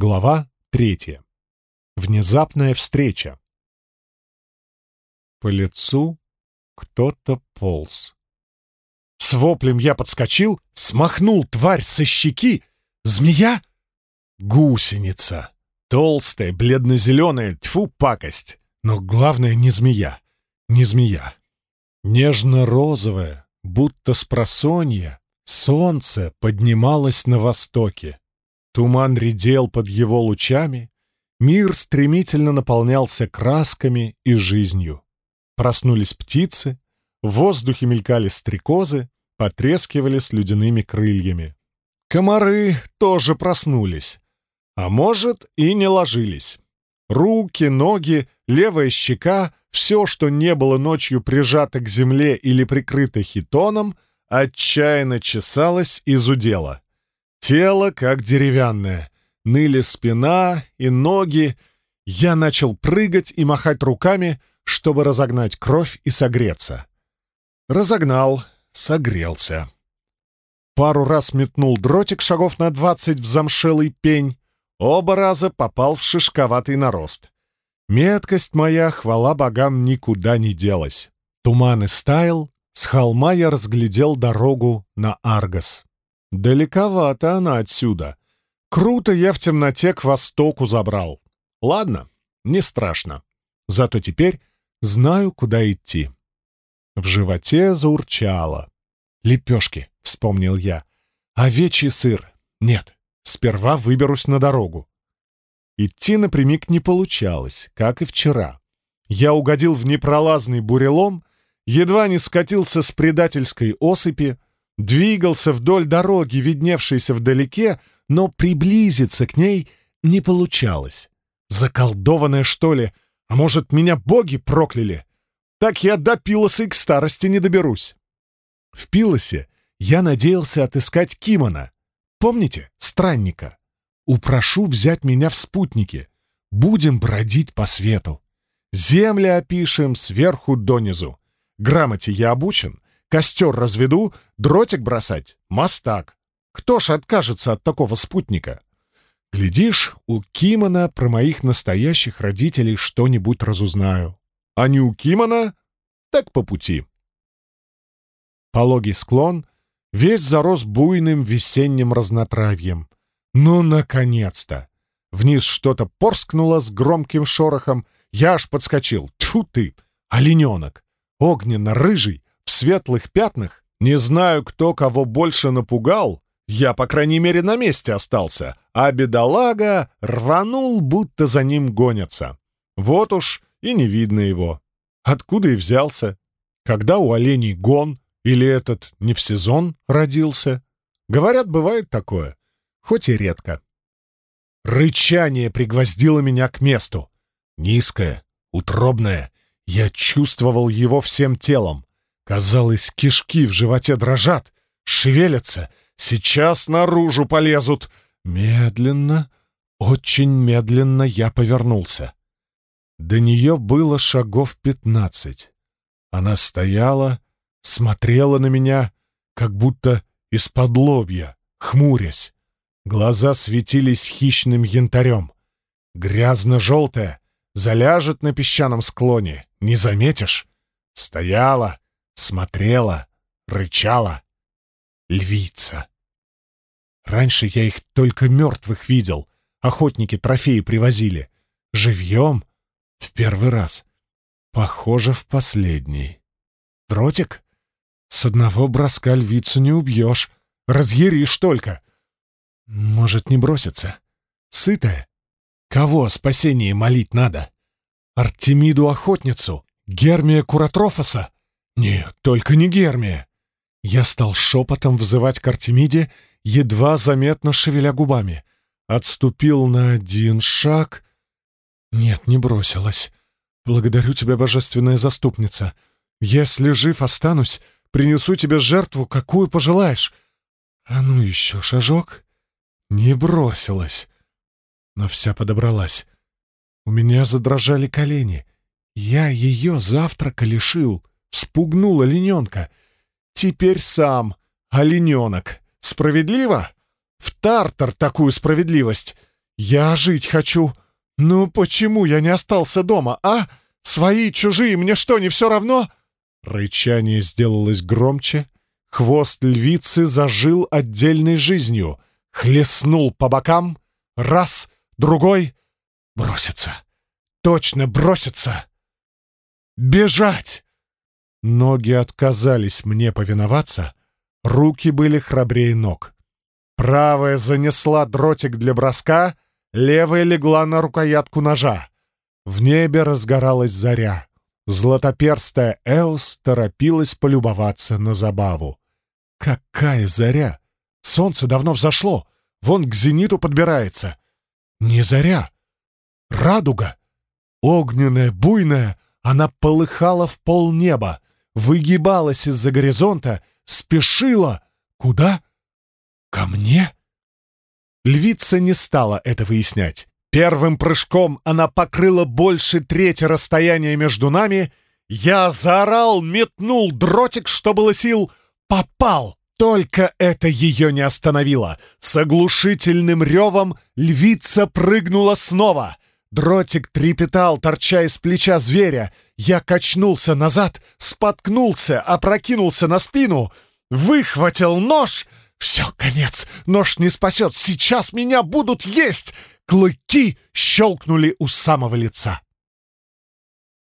Глава третья. Внезапная встреча. По лицу кто-то полз. С воплем я подскочил, смахнул тварь со щеки. Змея? Гусеница. Толстая, бледно-зеленая, тьфу, пакость. Но главное не змея. Не змея. Нежно-розовая, будто с просонья, солнце поднималось на востоке. Туман редел под его лучами, мир стремительно наполнялся красками и жизнью. Проснулись птицы, в воздухе мелькали стрекозы, потрескивали с ледяными крыльями. Комары тоже проснулись, а может и не ложились. Руки, ноги, левая щека — все, что не было ночью прижато к земле или прикрыто хитоном, отчаянно чесалось и зудело. Тело как деревянное. Ныли спина и ноги. Я начал прыгать и махать руками, чтобы разогнать кровь и согреться. Разогнал, согрелся. Пару раз метнул дротик шагов на двадцать в замшелый пень. Оба раза попал в шишковатый нарост. Меткость моя, хвала богам, никуда не делась. Туман истаял, с холма я разглядел дорогу на Аргос. Далековато она отсюда. Круто я в темноте к востоку забрал. Ладно, не страшно. Зато теперь знаю, куда идти. В животе заурчало. «Лепешки», — вспомнил я. «Овечий сыр. Нет, сперва выберусь на дорогу». Идти напрямик не получалось, как и вчера. Я угодил в непролазный бурелом, едва не скатился с предательской осыпи, Двигался вдоль дороги, видневшейся вдалеке, но приблизиться к ней не получалось. Заколдованная, что ли? А может, меня боги прокляли? Так я до Пилоса и к старости не доберусь. В Пилосе я надеялся отыскать Кимона. Помните, странника? Упрошу взять меня в спутники. Будем бродить по свету. Земли опишем сверху донизу. Грамоте я обучен, Костер разведу, дротик бросать — мастак. Кто ж откажется от такого спутника? Глядишь, у Кимона про моих настоящих родителей что-нибудь разузнаю. А не у Кимона, так по пути. Пологий склон весь зарос буйным весенним разнотравьем. Ну, наконец-то! Вниз что-то порскнуло с громким шорохом. Я аж подскочил. Тьфу ты! Олененок! Огненно-рыжий, светлых пятнах. Не знаю, кто кого больше напугал. Я, по крайней мере, на месте остался, а бедолага рванул, будто за ним гонятся. Вот уж и не видно его. Откуда и взялся? Когда у оленей гон? Или этот не в сезон родился? Говорят, бывает такое, хоть и редко. Рычание пригвоздило меня к месту. Низкое, утробное. Я чувствовал его всем телом. Казалось, кишки в животе дрожат, шевелятся, сейчас наружу полезут. Медленно, очень медленно я повернулся. До нее было шагов пятнадцать. Она стояла, смотрела на меня, как будто из-под лобья, хмурясь. Глаза светились хищным янтарем. Грязно-желтая, заляжет на песчаном склоне, не заметишь. Стояла, смотрела, рычала. Львица. Раньше я их только мертвых видел. Охотники трофеи привозили. Живьем? В первый раз. Похоже, в последний. Дротик? С одного броска львицу не убьешь. Разъяришь только. Может, не бросится? Сытая? Кого о спасении молить надо? Артемиду-охотницу? Гермия Куратрофоса? Нет, только не Гермия. Я стал шепотом взывать к Артемиде, едва заметно шевеля губами. Отступил на один шаг. Нет, не бросилась. Благодарю тебя, божественная заступница. Если жив останусь, принесу тебе жертву, какую пожелаешь. А ну еще шажок. Не бросилась. Но вся подобралась. У меня задрожали колени. Я ее завтрака лишил. Спугнул олененка. Теперь сам олененок. Справедливо? В тартар такую справедливость. Я жить хочу. Ну почему я не остался дома, а? Свои, чужие, мне что, не все равно?» Рычание сделалось громче. Хвост львицы зажил отдельной жизнью. Хлестнул по бокам. Раз, другой. Бросится. Точно бросится. Бежать! Ноги отказались мне повиноваться. Руки были храбрее ног. Правая занесла дротик для броска, левая легла на рукоятку ножа. В небе разгоралась заря. Златоперстая Эос торопилась полюбоваться на забаву. Какая заря! Солнце давно взошло, вон к зениту подбирается. Не заря, радуга. Огненная, буйная, она полыхала в полнеба, выгибалась из-за горизонта, спешила. Куда? Ко мне? Львица не стала это выяснять. Первым прыжком она покрыла больше трети расстояния между нами. Я заорал, метнул дротик, что было сил. Попал! Только это ее не остановило. С оглушительным ревом львица прыгнула снова. Дротик трепетал, торча из плеча зверя. Я качнулся назад, споткнулся, опрокинулся на спину, выхватил нож — «Все, конец! Нож не спасет! Сейчас меня будут есть!» Клыки щелкнули у самого лица.